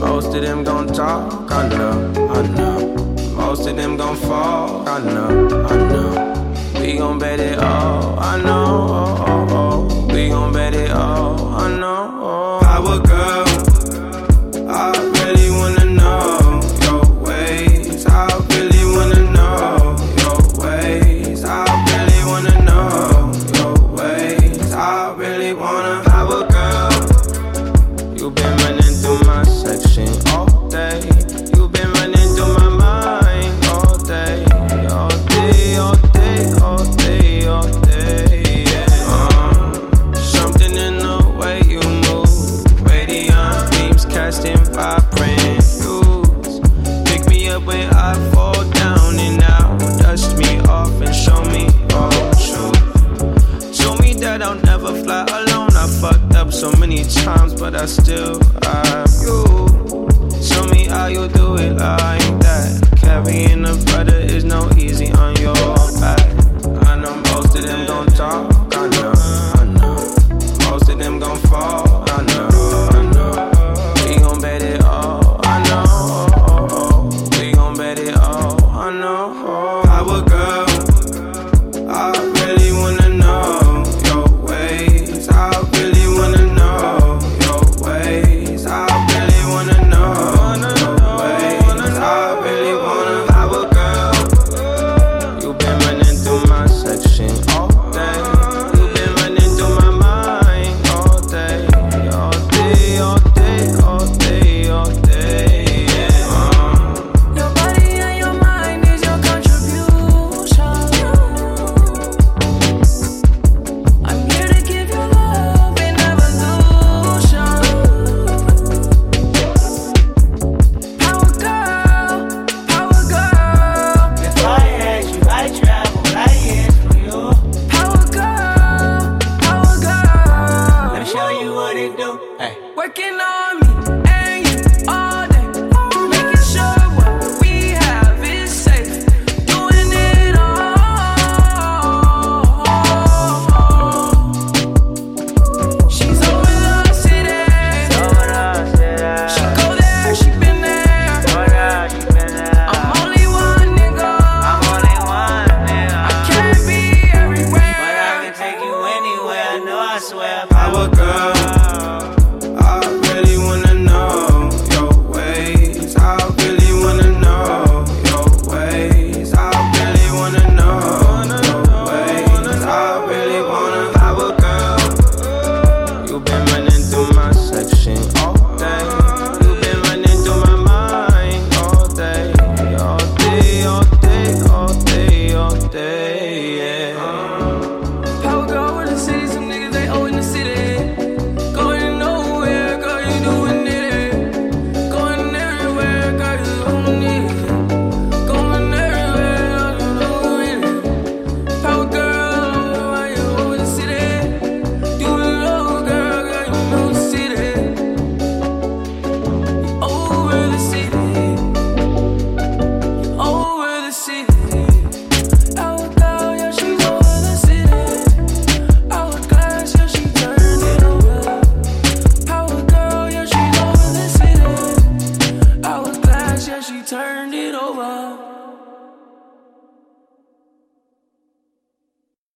Most of them gon' talk, I know, I know. Most of them gon' fall, I know, I know. We gon' bet it all, I know. Oh, oh, oh. We gon' bet it all, I know. Power girl, so many times, but I still have you. Show me how you do it like that. Carrying a brother is no easy on your back. I know most of them gon' talk. I know, I know. Most of them gon' fall. I know, I know. We gon' bet it all. I know. We gon' bet it all. I know. Power girl. Hey. Working on me. And you all day. Making sure what we have is safe. Doing it all. She's. She go there, she been there. I'm only one nigga. I can't be everywhere. I know I swear. Power girl. Turned it over.